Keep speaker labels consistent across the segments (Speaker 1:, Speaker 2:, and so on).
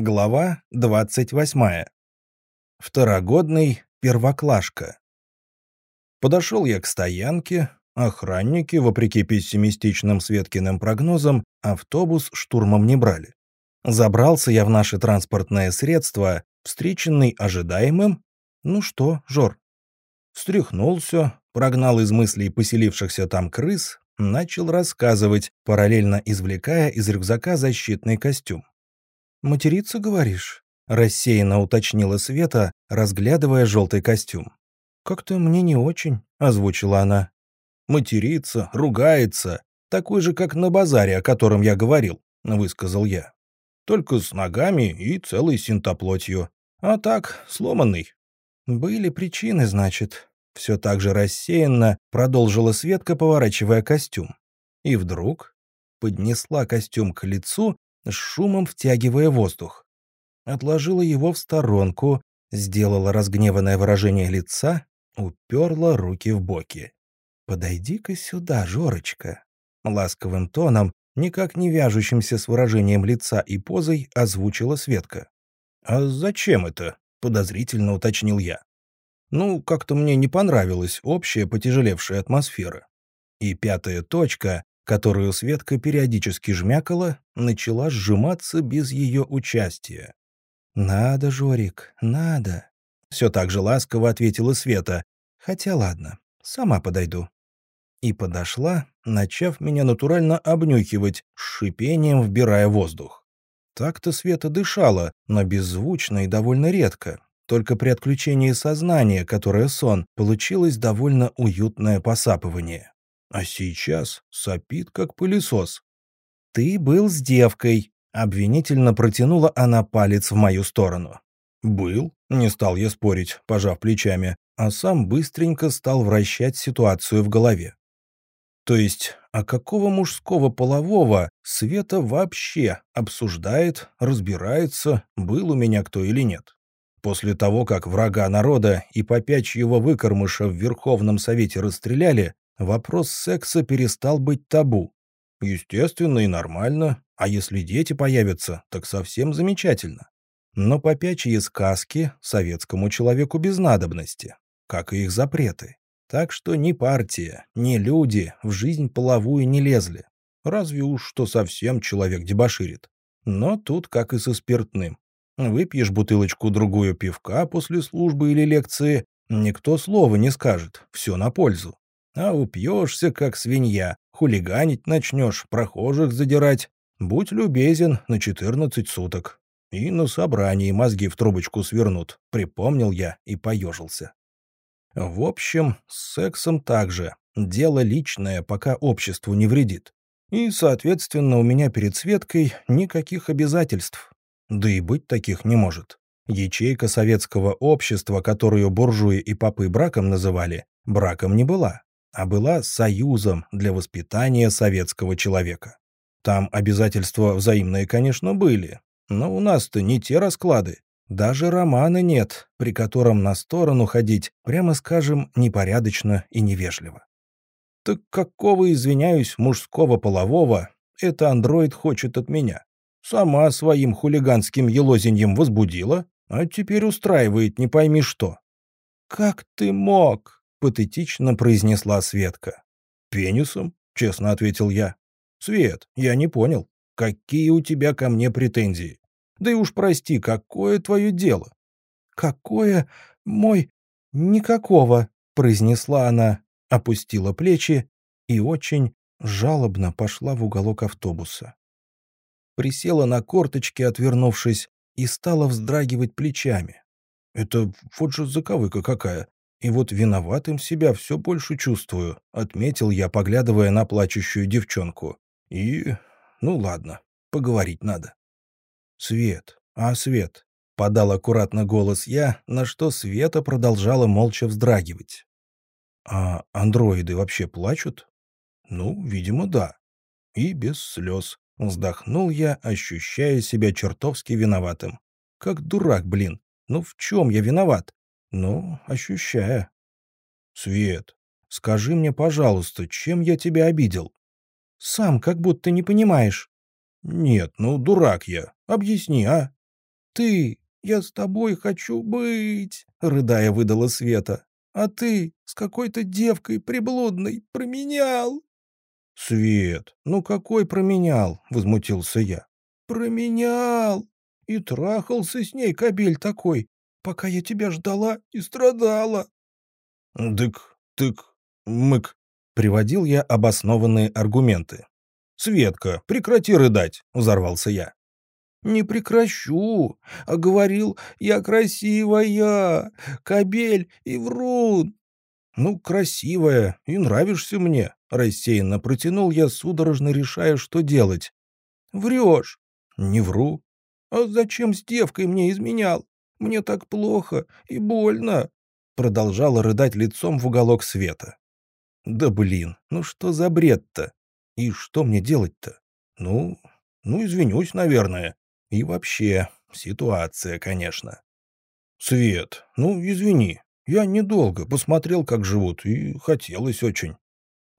Speaker 1: Глава 28. Второгодный первоклашка. Подошел я к стоянке. Охранники, вопреки пессимистичным Светкиным прогнозам, автобус штурмом не брали. Забрался я в наше транспортное средство, встреченный ожидаемым. Ну что, Жор? Встряхнулся, прогнал из мыслей поселившихся там крыс, начал рассказывать, параллельно извлекая из рюкзака защитный костюм. «Материться, говоришь?» — рассеянно уточнила Света, разглядывая желтый костюм. «Как-то мне не очень», — озвучила она. «Материться, ругается, такой же, как на базаре, о котором я говорил», — высказал я. «Только с ногами и целой синтоплотью. А так, сломанный». «Были причины, значит», — все так же рассеянно продолжила Светка, поворачивая костюм. И вдруг поднесла костюм к лицу с шумом втягивая воздух. Отложила его в сторонку, сделала разгневанное выражение лица, уперла руки в боки. «Подойди-ка сюда, Жорочка!» Ласковым тоном, никак не вяжущимся с выражением лица и позой, озвучила Светка. «А зачем это?» — подозрительно уточнил я. Ну, как-то мне не понравилась общая потяжелевшая атмосфера. И пятая точка которую Светка периодически жмякала, начала сжиматься без ее участия. «Надо, Жорик, надо», — все так же ласково ответила Света. «Хотя ладно, сама подойду». И подошла, начав меня натурально обнюхивать, с шипением вбирая воздух. Так-то Света дышала, но беззвучно и довольно редко. Только при отключении сознания, которое сон, получилось довольно уютное посапывание а сейчас сопит, как пылесос. «Ты был с девкой», — обвинительно протянула она палец в мою сторону. «Был», — не стал я спорить, пожав плечами, а сам быстренько стал вращать ситуацию в голове. То есть, а какого мужского полового Света вообще обсуждает, разбирается, был у меня кто или нет? После того, как врага народа и попячьего выкормыша в Верховном Совете расстреляли, вопрос секса перестал быть табу. Естественно и нормально, а если дети появятся, так совсем замечательно. Но попячьи сказки советскому человеку без надобности, как и их запреты. Так что ни партия, ни люди в жизнь половую не лезли. Разве уж что совсем человек дебоширит. Но тут как и со спиртным. Выпьешь бутылочку-другую пивка после службы или лекции, никто слова не скажет, все на пользу. А упьешься, как свинья, хулиганить начнешь, прохожих задирать. Будь любезен на 14 суток. И на собрании мозги в трубочку свернут, припомнил я и поежился. В общем, с сексом также. Дело личное, пока обществу не вредит. И, соответственно, у меня перед Светкой никаких обязательств. Да и быть таких не может. Ячейка советского общества, которую буржуи и попы браком называли, браком не была а была союзом для воспитания советского человека. Там обязательства взаимные, конечно, были, но у нас-то не те расклады. Даже романа нет, при котором на сторону ходить, прямо скажем, непорядочно и невежливо. Так какого, извиняюсь, мужского полового это андроид хочет от меня? Сама своим хулиганским елозиньем возбудила, а теперь устраивает не пойми что. «Как ты мог?» — патетично произнесла Светка. «Пенисом?» — честно ответил я. «Свет, я не понял. Какие у тебя ко мне претензии? Да и уж прости, какое твое дело?» «Какое? Мой? Никакого», — произнесла она, опустила плечи и очень жалобно пошла в уголок автобуса. Присела на корточки, отвернувшись, и стала вздрагивать плечами. Это вот же заковыка какая. И вот виноватым себя все больше чувствую», — отметил я, поглядывая на плачущую девчонку. «И... ну ладно, поговорить надо». «Свет, а Свет?» — подал аккуратно голос я, на что Света продолжала молча вздрагивать. «А андроиды вообще плачут?» «Ну, видимо, да. И без слез». Вздохнул я, ощущая себя чертовски виноватым. Как дурак, блин. Ну в чем я виноват? Ну, ощущая. Свет, скажи мне, пожалуйста, чем я тебя обидел? Сам как будто не понимаешь. Нет, ну, дурак я. Объясни, а? Ты, я с тобой хочу быть!» — рыдая выдала Света. «А ты с какой-то девкой приблудной променял!» «Свет, ну какой променял?» — возмутился я. «Променял! И трахался с ней кобель такой, пока я тебя ждала и страдала!» «Дык, тык, мык!» — приводил я обоснованные аргументы. «Светка, прекрати рыдать!» — взорвался я. «Не прекращу, а говорил, я красивая, кобель и врун!» «Ну, красивая, и нравишься мне», — рассеянно протянул я, судорожно решая, что делать. «Врешь». «Не вру». «А зачем с девкой мне изменял? Мне так плохо и больно», — продолжала рыдать лицом в уголок света. «Да блин, ну что за бред-то? И что мне делать-то? Ну, ну, извинюсь, наверное. И вообще, ситуация, конечно». «Свет, ну, извини, я недолго посмотрел, как живут, и хотелось очень.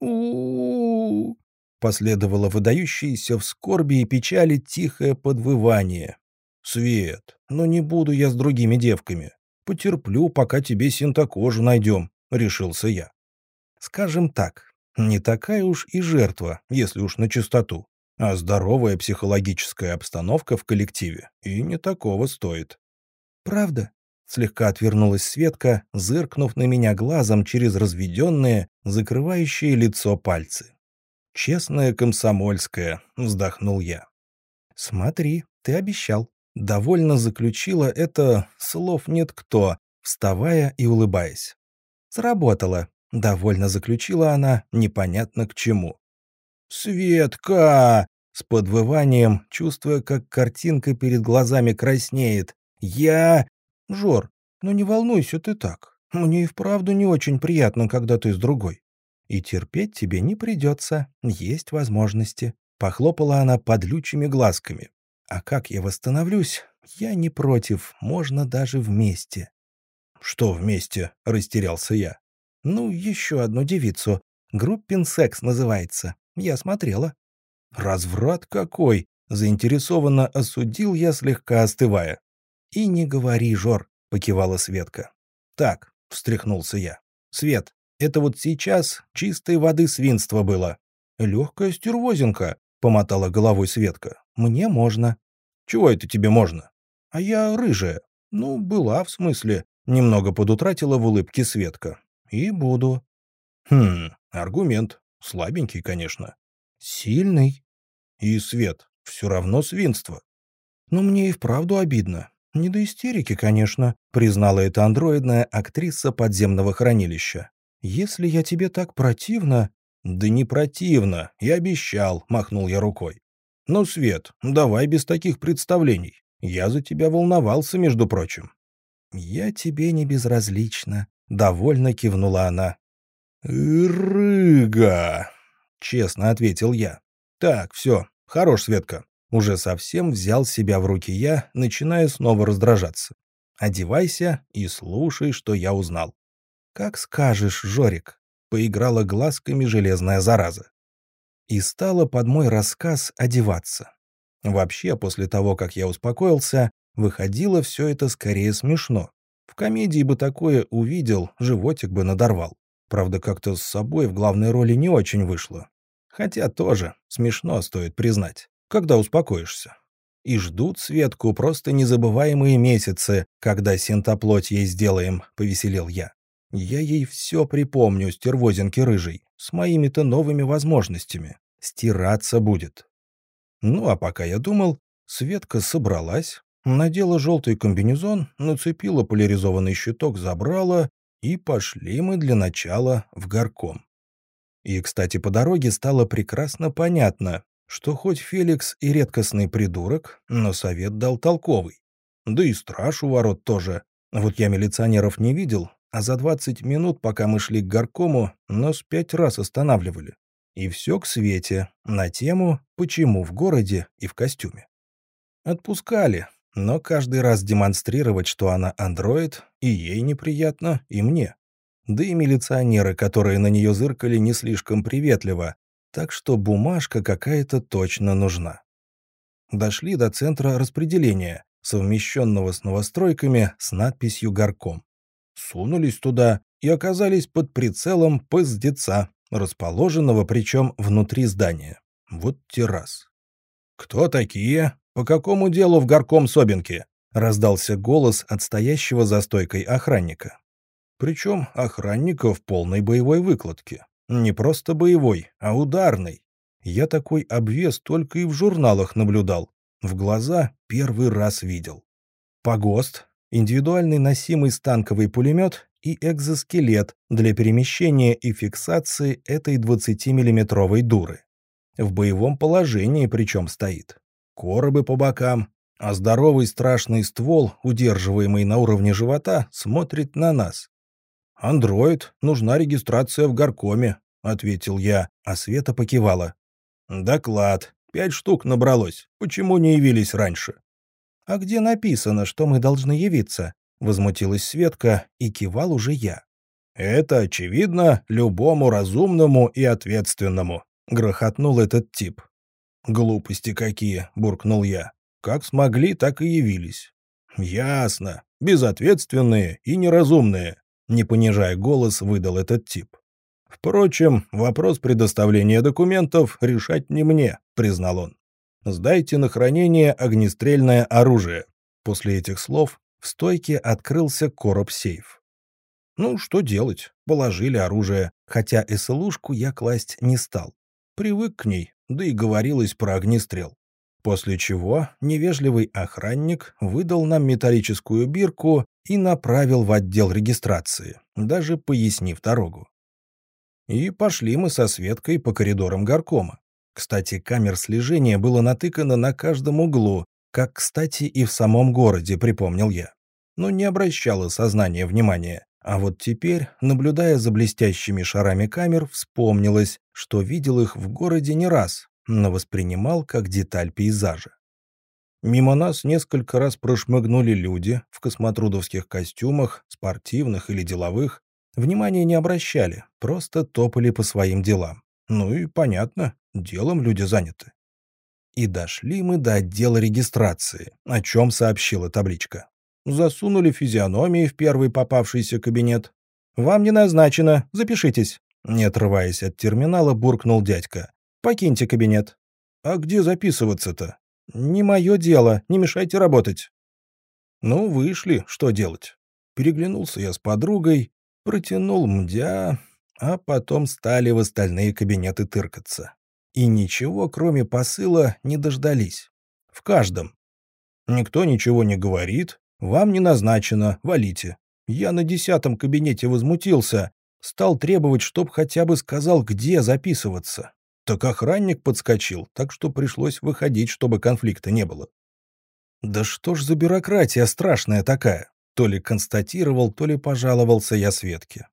Speaker 1: у, Последовало выдающееся в скорби и печали тихое подвывание. «Свет, ну не буду я с другими девками. Потерплю, пока тебе синтокожу найдем», — решился я. Скажем так, не такая уж и жертва, если уж на чистоту, а здоровая психологическая обстановка в коллективе и не такого стоит. «Правда?» Слегка отвернулась Светка, зыркнув на меня глазом через разведенные, закрывающие лицо пальцы. «Честная комсомольская», — вздохнул я. «Смотри, ты обещал». Довольно заключила это «слов нет кто», вставая и улыбаясь. «Сработало», — довольно заключила она, непонятно к чему. «Светка!» — с подвыванием, чувствуя, как картинка перед глазами краснеет. «Я...» «Жор, ну не волнуйся ты так. Мне и вправду не очень приятно, когда ты с другой. И терпеть тебе не придется, есть возможности». Похлопала она подлючими глазками. «А как я восстановлюсь? Я не против, можно даже вместе». «Что вместе?» — растерялся я. «Ну, еще одну девицу. Группин секс называется. Я смотрела». «Разврат какой!» — заинтересованно осудил я, слегка остывая. «И не говори, Жор», — покивала Светка. «Так», — встряхнулся я. «Свет, это вот сейчас чистой воды свинство было». «Легкая стервозинка», — помотала головой Светка. «Мне можно». «Чего это тебе можно?» «А я рыжая». «Ну, была, в смысле». Немного подутратила в улыбке Светка. «И буду». «Хм, аргумент. Слабенький, конечно». «Сильный». «И Свет, все равно свинство». «Но мне и вправду обидно. «Не до истерики, конечно», — признала эта андроидная актриса подземного хранилища. «Если я тебе так противно...» «Да не противно, я обещал», — махнул я рукой. «Ну, Свет, давай без таких представлений. Я за тебя волновался, между прочим». «Я тебе не безразлична», — довольно кивнула она. «Рыга», — честно ответил я. «Так, все, хорош, Светка. Уже совсем взял себя в руки я, начиная снова раздражаться. «Одевайся и слушай, что я узнал». «Как скажешь, Жорик», — поиграла глазками железная зараза. И стала под мой рассказ одеваться. Вообще, после того, как я успокоился, выходило все это скорее смешно. В комедии бы такое увидел, животик бы надорвал. Правда, как-то с собой в главной роли не очень вышло. Хотя тоже смешно, стоит признать когда успокоишься. И ждут Светку просто незабываемые месяцы, когда синтоплоть ей сделаем, — повеселел я. Я ей все припомню, стервозинки рыжий, с моими-то новыми возможностями. Стираться будет. Ну, а пока я думал, Светка собралась, надела желтый комбинезон, нацепила поляризованный щиток, забрала, и пошли мы для начала в горком. И, кстати, по дороге стало прекрасно понятно, что хоть Феликс и редкостный придурок, но совет дал толковый. Да и страж у ворот тоже. Вот я милиционеров не видел, а за 20 минут, пока мы шли к горкому, нас пять раз останавливали. И все к Свете, на тему «Почему в городе и в костюме?». Отпускали, но каждый раз демонстрировать, что она андроид, и ей неприятно, и мне. Да и милиционеры, которые на нее зыркали не слишком приветливо, так что бумажка какая-то точно нужна. Дошли до центра распределения, совмещенного с новостройками с надписью «Горком». Сунулись туда и оказались под прицелом поздеца, расположенного причем внутри здания. Вот террас. «Кто такие? По какому делу в горком Собинке?» — раздался голос от стоящего за стойкой охранника. Причем охранника в полной боевой выкладке. Не просто боевой, а ударный. Я такой обвес только и в журналах наблюдал. В глаза первый раз видел. Погост, индивидуальный носимый станковый пулемет и экзоскелет для перемещения и фиксации этой 20-миллиметровой дуры. В боевом положении причем стоит. Коробы по бокам, а здоровый страшный ствол, удерживаемый на уровне живота, смотрит на нас. «Андроид, нужна регистрация в горкоме», — ответил я, а Света покивала. «Доклад. Пять штук набралось. Почему не явились раньше?» «А где написано, что мы должны явиться?» — возмутилась Светка, и кивал уже я. «Это, очевидно, любому разумному и ответственному», — грохотнул этот тип. «Глупости какие», — буркнул я. «Как смогли, так и явились». «Ясно. Безответственные и неразумные», — не понижая голос, выдал этот тип. «Впрочем, вопрос предоставления документов решать не мне», — признал он. «Сдайте на хранение огнестрельное оружие». После этих слов в стойке открылся короб-сейф. Ну, что делать? Положили оружие, хотя СЛУшку я класть не стал. Привык к ней, да и говорилось про огнестрел. После чего невежливый охранник выдал нам металлическую бирку и направил в отдел регистрации, даже пояснив дорогу. И пошли мы со Светкой по коридорам горкома. Кстати, камер слежения было натыкано на каждом углу, как, кстати, и в самом городе, припомнил я. Но не обращало сознание внимания. А вот теперь, наблюдая за блестящими шарами камер, вспомнилось, что видел их в городе не раз, но воспринимал как деталь пейзажа. Мимо нас несколько раз прошмыгнули люди в космотрудовских костюмах, спортивных или деловых, Внимания не обращали, просто топали по своим делам. Ну и понятно, делом люди заняты. И дошли мы до отдела регистрации, о чем сообщила табличка. Засунули физиономии в первый попавшийся кабинет. «Вам не назначено, запишитесь». Не отрываясь от терминала, буркнул дядька. «Покиньте кабинет». «А где записываться-то?» «Не мое дело, не мешайте работать». Ну, вышли, что делать? Переглянулся я с подругой, Протянул мдя, а потом стали в остальные кабинеты тыркаться. И ничего, кроме посыла, не дождались. В каждом. Никто ничего не говорит, вам не назначено, валите. Я на десятом кабинете возмутился, стал требовать, чтоб хотя бы сказал, где записываться. Так охранник подскочил, так что пришлось выходить, чтобы конфликта не было. Да что ж за бюрократия страшная такая? То ли констатировал, то ли пожаловался я Светке.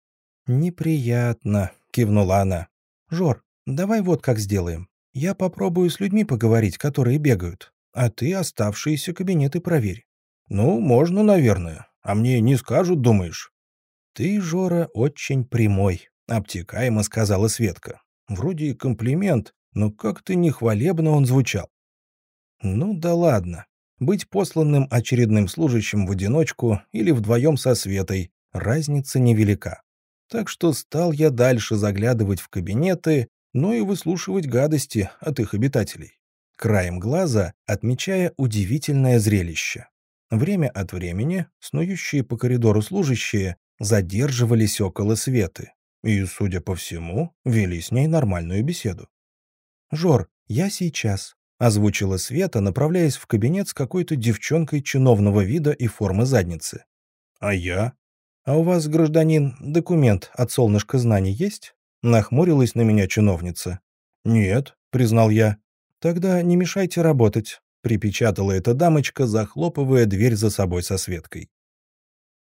Speaker 1: «Неприятно», — кивнула она. «Жор, давай вот как сделаем. Я попробую с людьми поговорить, которые бегают, а ты оставшиеся кабинеты проверь». «Ну, можно, наверное. А мне не скажут, думаешь?» «Ты, Жора, очень прямой», — обтекаемо сказала Светка. Вроде и комплимент, но как-то нехвалебно он звучал. «Ну да ладно быть посланным очередным служащим в одиночку или вдвоем со Светой, разница невелика. Так что стал я дальше заглядывать в кабинеты, но и выслушивать гадости от их обитателей. Краем глаза отмечая удивительное зрелище. Время от времени снующие по коридору служащие задерживались около Светы и, судя по всему, вели с ней нормальную беседу. «Жор, я сейчас», — озвучила Света, направляясь в кабинет с какой-то девчонкой чиновного вида и формы задницы. «А я?» «А у вас, гражданин, документ от солнышка знаний есть?» — нахмурилась на меня чиновница. «Нет», — признал я. «Тогда не мешайте работать», — припечатала эта дамочка, захлопывая дверь за собой со Светкой.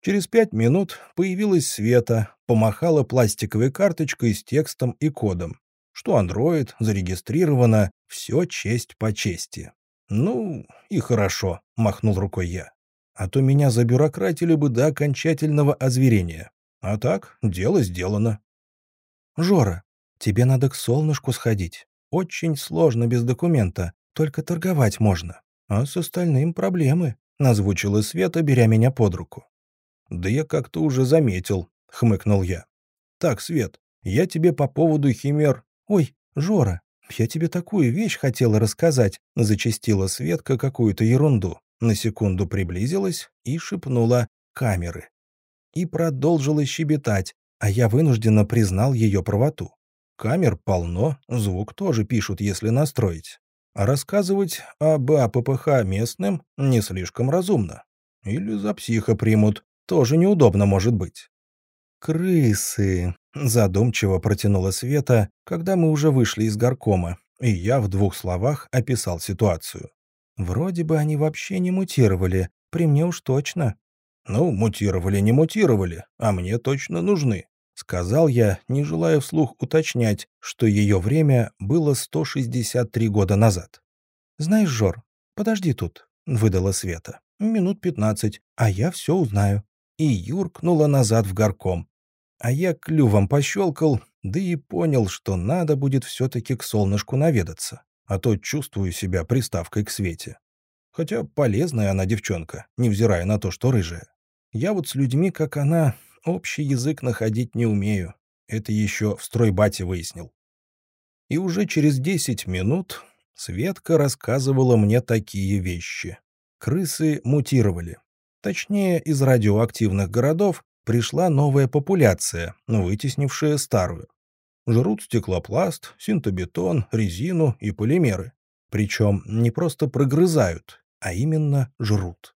Speaker 1: Через пять минут появилась Света, помахала пластиковой карточкой с текстом и кодом что Android зарегистрировано, все честь по чести. Ну, и хорошо, махнул рукой я. А то меня забюрократили бы до окончательного озверения. А так, дело сделано. Жора, тебе надо к солнышку сходить. Очень сложно без документа, только торговать можно. А с остальным проблемы. — озвучила Света, беря меня под руку. «Да я как-то уже заметил», — хмыкнул я. «Так, Свет, я тебе по поводу химер...» «Ой, Жора, я тебе такую вещь хотела рассказать», — зачастила Светка какую-то ерунду. На секунду приблизилась и шепнула «камеры». И продолжила щебетать, а я вынужденно признал ее правоту. Камер полно, звук тоже пишут, если настроить. А рассказывать об АППХ местным не слишком разумно. Или за психа примут, тоже неудобно может быть. «Крысы», — задумчиво протянула Света, когда мы уже вышли из горкома, и я в двух словах описал ситуацию. «Вроде бы они вообще не мутировали, при мне уж точно». «Ну, мутировали, не мутировали, а мне точно нужны», — сказал я, не желая вслух уточнять, что ее время было 163 года назад. «Знаешь, Жор, подожди тут», — выдала Света. «Минут пятнадцать, а я все узнаю». И юркнула назад в горком. А я клювом пощелкал, да и понял, что надо будет все-таки к солнышку наведаться, а то чувствую себя приставкой к Свете. Хотя полезная она девчонка, невзирая на то, что рыжая. Я вот с людьми, как она, общий язык находить не умею. Это еще в стройбате выяснил. И уже через десять минут Светка рассказывала мне такие вещи. Крысы мутировали. Точнее, из радиоактивных городов пришла новая популяция, вытеснившая старую. Жрут стеклопласт, синтобетон, резину и полимеры. Причем не просто прогрызают, а именно жрут.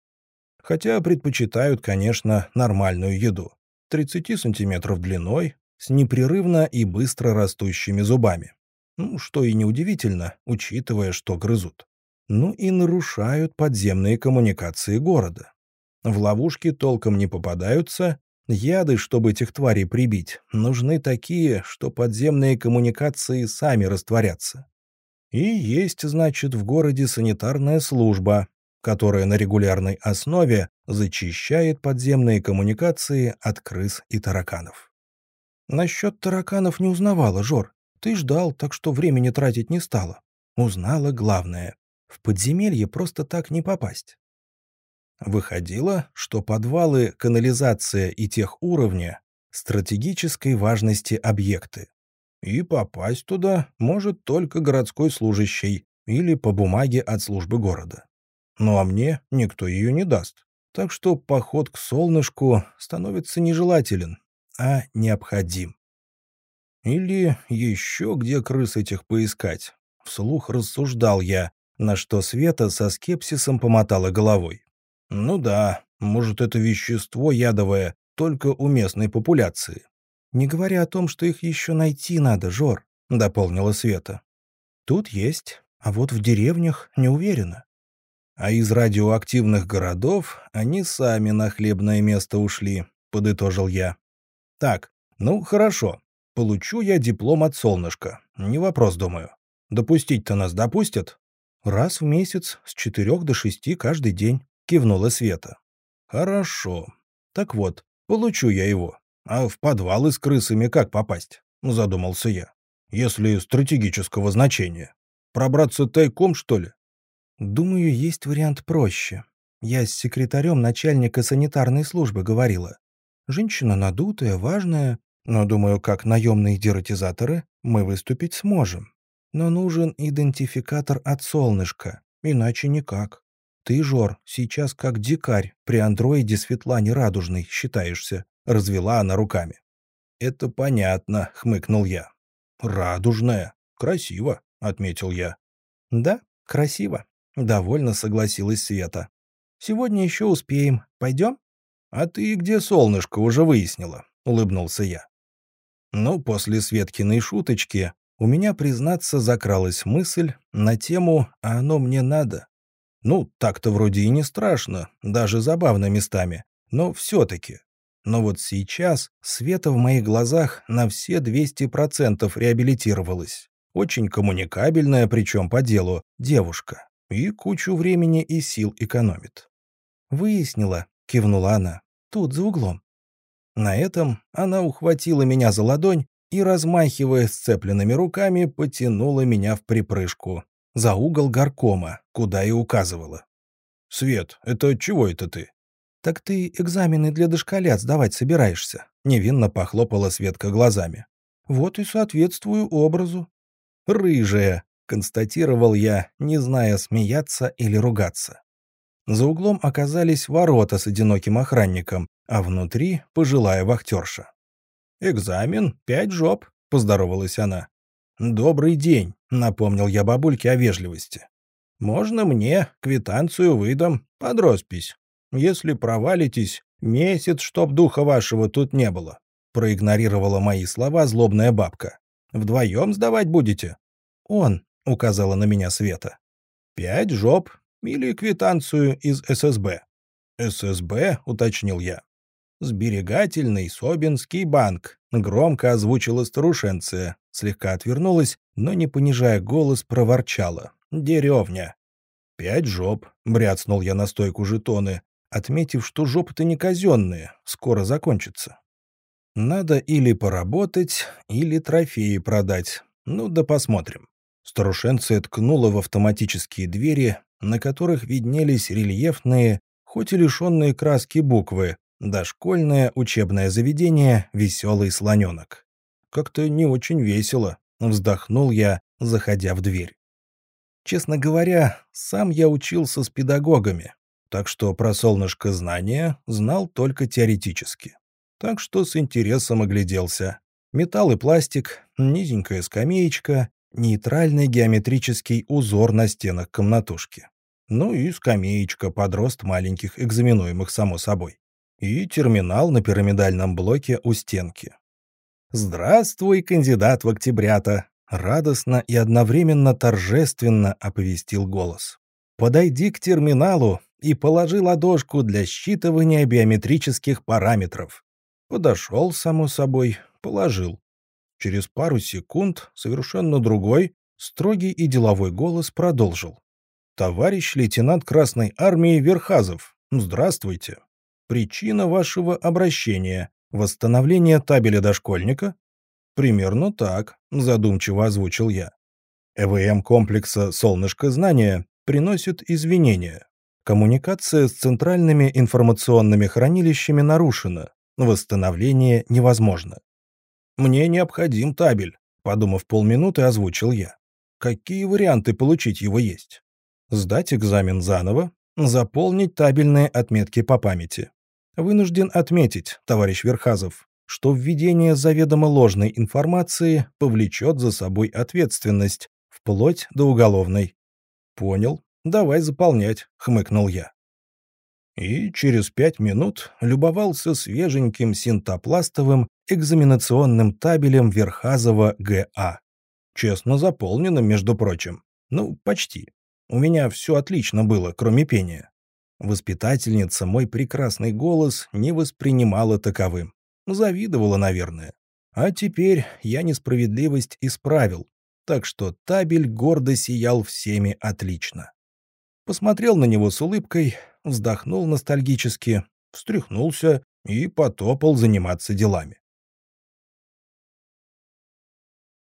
Speaker 1: Хотя предпочитают, конечно, нормальную еду. 30 сантиметров длиной, с непрерывно и быстро растущими зубами. Ну, что и неудивительно, учитывая, что грызут. Ну и нарушают подземные коммуникации города. В ловушки толком не попадаются, яды, чтобы этих тварей прибить, нужны такие, что подземные коммуникации сами растворятся. И есть, значит, в городе санитарная служба, которая на регулярной основе зачищает подземные коммуникации от крыс и тараканов. Насчет тараканов не узнавала, Жор. Ты ждал, так что времени тратить не стала. Узнала главное. В подземелье просто так не попасть. Выходило, что подвалы, канализация и тех уровня — стратегической важности объекты. И попасть туда может только городской служащий или по бумаге от службы города. Ну а мне никто ее не даст. Так что поход к солнышку становится нежелателен, а необходим. Или еще где крыс этих поискать? Вслух рассуждал я, на что Света со скепсисом помотала головой. Ну да, может, это вещество ядовое только у местной популяции. Не говоря о том, что их еще найти надо, Жор, дополнила Света. Тут есть, а вот в деревнях не уверена. А из радиоактивных городов они сами на хлебное место ушли, подытожил я. Так, ну хорошо, Получу я диплом от солнышка. Не вопрос, думаю. Допустить-то нас допустят? Раз в месяц, с четырех до шести каждый день, кивнула Света. Хорошо. Так вот, получу я его. А в подвалы с крысами как попасть? Задумался я. Если стратегического значения. Пробраться тайком, что ли? Думаю, есть вариант проще. Я с секретарем начальника санитарной службы говорила. Женщина надутая, важная, но, думаю, как наемные дератизаторы мы выступить сможем. Но нужен идентификатор от солнышка, иначе никак. Ты, Жор, сейчас как дикарь при андроиде Светлане Радужной считаешься, развела она руками. Это понятно, хмыкнул я. Радужная. Красиво, отметил я. Да, красиво, довольно согласилась Света. Сегодня еще успеем. Пойдем? А ты где солнышко уже выяснила? Улыбнулся я. Но после Светкиной шуточки у меня, признаться, закралась мысль на тему «А оно мне надо?». Ну, так-то вроде и не страшно, даже забавно местами, но все-таки. Но вот сейчас Света в моих глазах на все 200% реабилитировалась. Очень коммуникабельная, причем по делу, девушка. И кучу времени и сил экономит. «Выяснила», — кивнула она, — «тут, за углом. На этом она ухватила меня за ладонь и, размахивая сцепленными руками, потянула меня в припрыжку, за угол горкома, куда и указывала. «Свет, это чего это ты?»
Speaker 2: «Так ты экзамены для дошколят сдавать собираешься?» — невинно похлопала Светка глазами. «Вот и соответствую образу».
Speaker 1: «Рыжая», — констатировал я, не зная, смеяться или ругаться. За углом оказались ворота с одиноким охранником, а внутри — пожилая вахтерша. «Экзамен, пять жоп», — поздоровалась она. «Добрый день», — напомнил я бабульке о вежливости. «Можно мне, квитанцию выдам, под роспись. Если провалитесь, месяц, чтоб духа вашего тут не было», — проигнорировала мои слова злобная бабка. «Вдвоем сдавать будете?»
Speaker 2: «Он», — указала на меня Света.
Speaker 1: «Пять жоп или квитанцию из ССБ». «ССБ», — уточнил я. «Сберегательный Собинский банк», — громко озвучила старушенция, слегка отвернулась, но, не понижая голос, проворчала. «Деревня». «Пять жоп», — бряцнул я на стойку жетоны, отметив, что жопы-то не казенные, скоро закончатся. Надо или поработать, или трофеи продать. Ну да посмотрим. Старушенция ткнула в автоматические двери, на которых виднелись рельефные, хоть и лишенные краски буквы, дошкольное учебное заведение «Веселый слоненок». Как-то не очень весело, вздохнул я, заходя в дверь. Честно говоря, сам я учился с педагогами, так что про солнышко знания знал только теоретически. Так что с интересом огляделся. Металл и пластик, низенькая скамеечка, нейтральный геометрический узор на стенах комнатушки. Ну и скамеечка под рост маленьких экзаменуемых, само собой. И терминал на пирамидальном блоке у стенки. «Здравствуй, кандидат в октябрята!» Радостно и одновременно торжественно оповестил голос. «Подойди к терминалу и положи ладошку для считывания биометрических параметров». Подошел, само собой, положил. Через пару секунд совершенно другой, строгий и деловой голос продолжил. «Товарищ лейтенант Красной Армии Верхазов, здравствуйте. Причина вашего обращения — восстановление табеля дошкольника?» «Примерно так», — задумчиво озвучил я. ЭВМ комплекса «Солнышко знания» приносит извинения. Коммуникация с центральными информационными хранилищами нарушена. Восстановление невозможно. «Мне необходим табель», — подумав полминуты, озвучил я. «Какие варианты получить его есть?» «Сдать экзамен заново, заполнить табельные отметки по памяти». «Вынужден отметить, товарищ Верхазов, что введение заведомо ложной информации повлечет за собой ответственность, вплоть до уголовной». «Понял. Давай заполнять», — хмыкнул я. И через пять минут любовался свеженьким синтопластовым экзаменационным табелем Верхазова ГА. Честно заполненным, между прочим. Ну, почти. У меня все отлично было, кроме пения. Воспитательница мой прекрасный голос не воспринимала таковым. Завидовала, наверное. А теперь я несправедливость исправил, так что табель гордо сиял всеми отлично. Посмотрел на него с улыбкой, вздохнул ностальгически, встряхнулся и потопал заниматься делами.